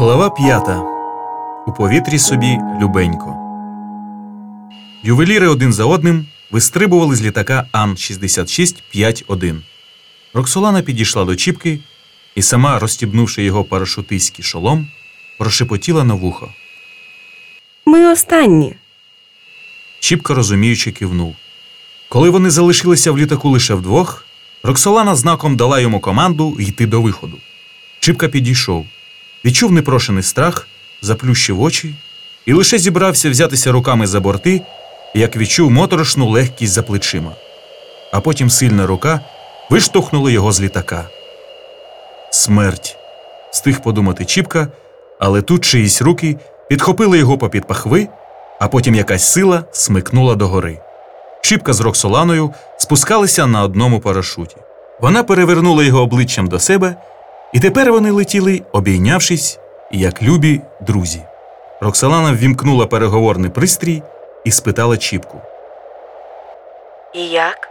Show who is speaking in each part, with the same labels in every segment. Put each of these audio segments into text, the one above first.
Speaker 1: Глава п'ята. У повітрі собі любенько. Ювеліри один за одним вистрибували з літака Ан-66-5-1. Роксолана підійшла до Чіпки і сама, розстібнувши його парашутистський шолом, прошепотіла на вухо.
Speaker 2: Ми останні.
Speaker 1: Чіпка розуміючи кивнув. Коли вони залишилися в літаку лише вдвох, Роксолана знаком дала йому команду йти до виходу. Чіпка підійшов, відчув непрошений страх, заплющив очі і лише зібрався взятися руками за борти, як відчув моторошну легкість за плечима. А потім сильна рука виштовхнула його з літака. Смерть. Встиг подумати Чіпка, але тут чиїсь руки підхопили його попід пахви, а потім якась сила смикнула догори. Чіпка з Роксоланою спускалися на одному парашуті. Вона перевернула його обличчям до себе, і тепер вони летіли, обійнявшись, як любі друзі. Роксолана ввімкнула переговорний пристрій і спитала Чіпку.
Speaker 2: І як?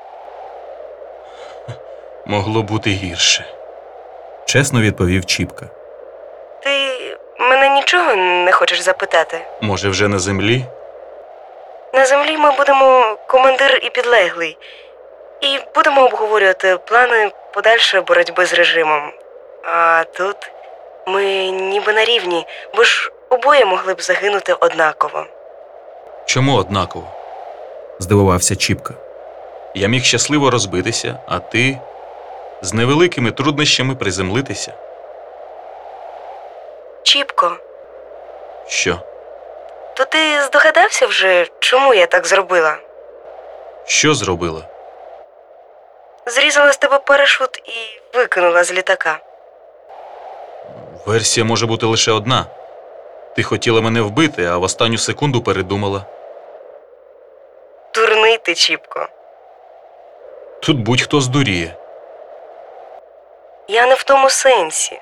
Speaker 1: Могло бути гірше. Чесно відповів Чіпка.
Speaker 2: Ти мене нічого не хочеш запитати?
Speaker 1: Може, вже на землі?
Speaker 2: На землі ми будемо командир і підлеглий, і будемо обговорювати плани подальшої боротьби з режимом. А тут ми ніби на рівні, бо ж обоє могли б загинути однаково.
Speaker 1: Чому однаково? здивувався Чіпка. Я міг щасливо розбитися, а ти з невеликими труднощами приземлитися.
Speaker 2: Чіпко,
Speaker 1: Що?
Speaker 2: то ти здогадався вже, чому я так зробила?
Speaker 1: Що зробила?
Speaker 2: Зрізала з тебе парашут і викинула з літака.
Speaker 1: Версія може бути лише одна. Ти хотіла мене вбити, а в останню секунду передумала.
Speaker 2: Дурний ти, Чіпко.
Speaker 1: Тут будь-хто здуріє.
Speaker 2: Я не в тому сенсі.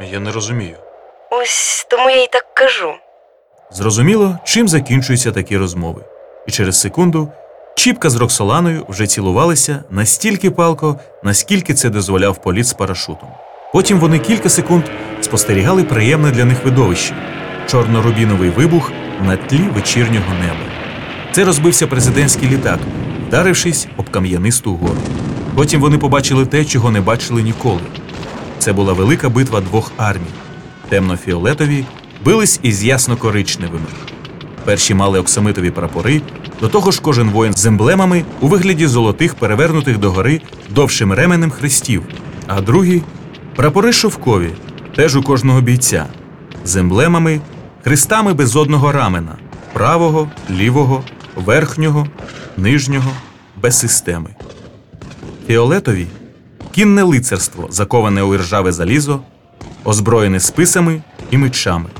Speaker 1: Я не розумію.
Speaker 2: Ось тому я й так кажу.
Speaker 1: Зрозуміло, чим закінчуються такі розмови. І через секунду Чіпка з Роксоланою вже цілувалися настільки палко, наскільки це дозволяв політ з парашутом. Потім вони кілька секунд спостерігали приємне для них видовище чорно-рубіновий вибух на тлі вечірнього неба. Це розбився президентський літак, вдарившись об кам'янисту гору. Потім вони побачили те, чого не бачили ніколи. Це була велика битва двох армій. Темно-фіолетові бились із ясно-коричневими. Перші мали оксамитові прапори, до того ж кожен воїн з емблемами у вигляді золотих, перевернутих догори довшим ременем хрестів, а другі прапори шовкові, теж у кожного бійця, з емблемами, хрестами без одного рамена правого, лівого, верхнього, нижнього, без системи. Фіолетові кінне лицарство, заковане у іржаве залізо, озброєне списами і мечами.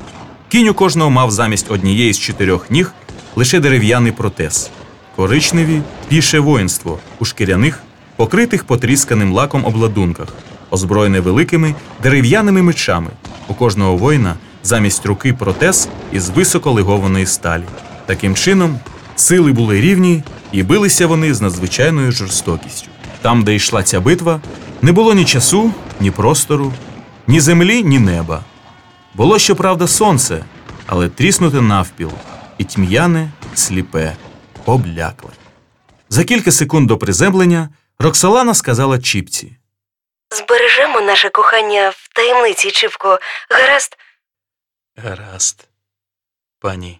Speaker 1: Кінь у кожного мав замість однієї з чотирьох ніг лише дерев'яний протез, коричневі піше воїнство у шкіряних, покритих потрісканим лаком обладунках, озброєне великими дерев'яними мечами. У кожного воїна замість руки протез із високолегованої сталі. Таким чином, сили були рівні і билися вони з надзвичайною жорстокістю. Там, де йшла ця битва, не було ні часу, ні простору, ні землі, ні неба. Було, щоправда, сонце, але тріснуте навпіл, і тьмяне, сліпе, облякле. За кілька секунд до приземлення Роксолана сказала Чіпці:
Speaker 2: Збережемо наше кохання в таємниці, Чіпко. Гаразд,
Speaker 1: Гаразд, пані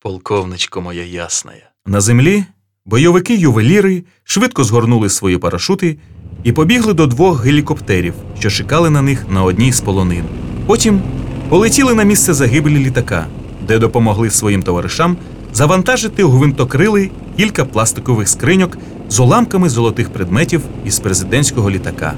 Speaker 1: полковничко моя ясная. На землі бойовики-ювеліри швидко згорнули свої парашути і побігли до двох гелікоптерів, що чекали на них на одній з полонин. Потім полетіли на місце загибелі літака, де допомогли своїм товаришам завантажити у гвинтокрили кілька пластикових скриньок з уламками золотих предметів із президентського літака.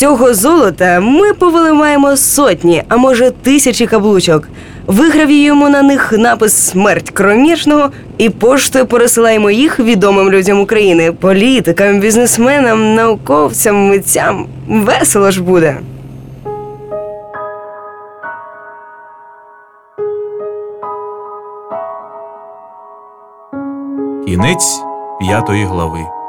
Speaker 2: Цього золота ми повилимаємо сотні, а може тисячі каблучок. Вигравіюємо на них напис Смерть кромішного і поштою пересилаємо їх відомим людям України, політикам, бізнесменам, науковцям, митцям. Весело ж буде.
Speaker 1: Кінець п'ятої глави.